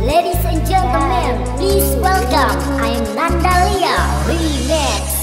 Ladies and gentlemen, please welcome, I am Nandalia Remix.